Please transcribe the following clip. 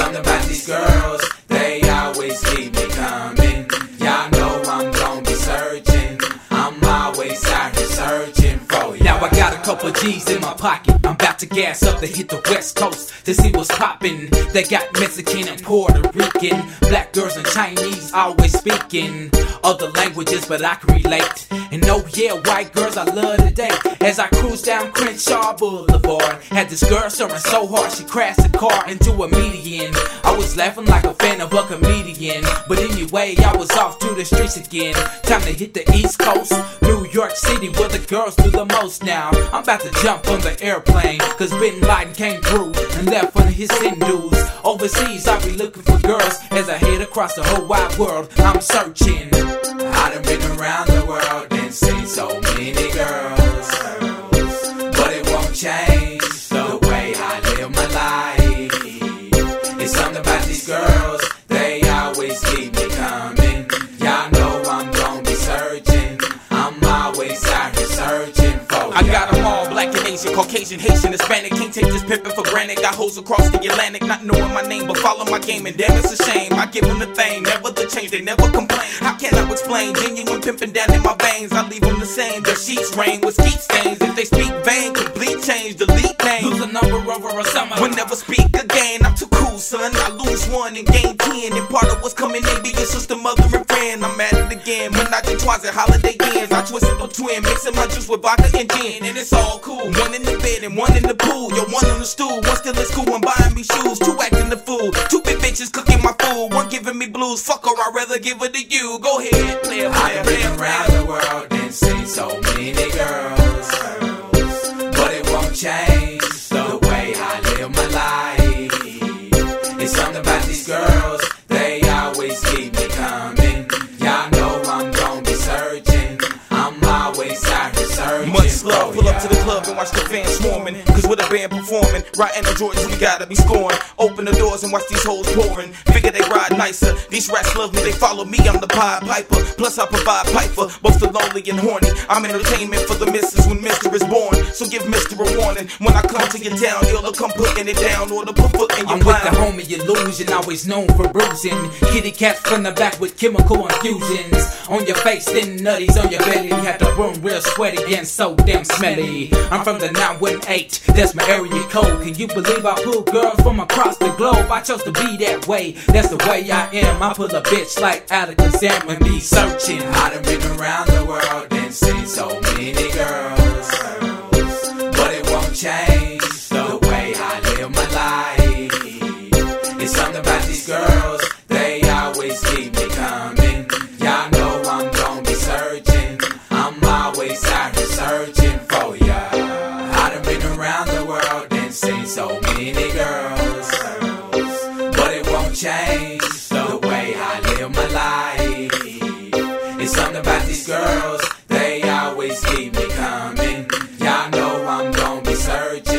something about these girls, they always keep me coming. Y'all know I'm gon' be searching. I'm always out couple G's in my pocket. I'm about to gas up to hit the west coast to see what's poppin'. They got Mexican and Puerto Rican, black girls and Chinese always speaking other languages, but I can relate. And oh yeah, white girls I love to date. As I cruise down Crenshaw Boulevard, had this girl stirring so hard she crashed the car into a median. I was laughing like a fan of a comedian, but anyway, I was off to the streets again. Time to hit the East Coast, New York City, where the girls do the most now. I'm about to jump on the airplane, cause Bin Laden came through and left for his Hindus. Overseas, I'll be looking for girls as I head across the whole wide world. I'm searching. I done been around the world and seen so many girls. I got them all, black and Asian, Caucasian, Haitian, Hispanic. Can't take this pimpin' for granted. Got hoes across the Atlantic, not knowing my name, but follow my game. And damn, it's a shame. I give them the thing, never the change, they never complain. How can I explain? Genuine pimpin' down in my veins. I leave them the same. Their sheets rain with skeet stains. If they speak vain, complete change, delete name. Lose a number over a summer. Will never speak again. I'm too cool, son. I lose one and gain ten. And part of what's coming in be your sister, mother, and friend. I'm at it again. Menage a trois at holiday ends. I twist it twin, mixing my juice with vodka and gin. And it's all cool. One in the bed and one in the pool. Yo, one on the stool. One still is cool. One buying me shoes. Two acting the fool. Two big bitches cooking my food. One giving me blues. Fuck her, I'd rather give it to you. Go ahead, play it, I play play been around the world and seen so many girls. To the club and watch the fans swarming. Cause with a band performing, riding the Jordans, we gotta be scoring. Open the doors and watch these hoes pouring. Figure they ride nicer. These rats love me, they follow me, I'm the Pied Piper. Plus, I provide pipe for both the lonely and horny. I'm entertainment for the missus when Mister is born. So give Mister a warning. When I come to your town, he'll come putting it down or the put foot in your I'm with the homie illusion, always known for bruising. Kitty cats from the back with chemical infusions. On your face, then nutties on your belly. Had the room real sweaty and so damn smelly. I'm from the 918, that's my area code. Can you believe I pull girls from across the globe? I chose to be that way, that's the way I am. I pull a bitch like Attica Sam and be searching. I done been around the world and seen so many girls. Many girls. But it won't change the way I live my life. It's something about these girls, they always keep me coming. Y'all know I'm gon' be searching.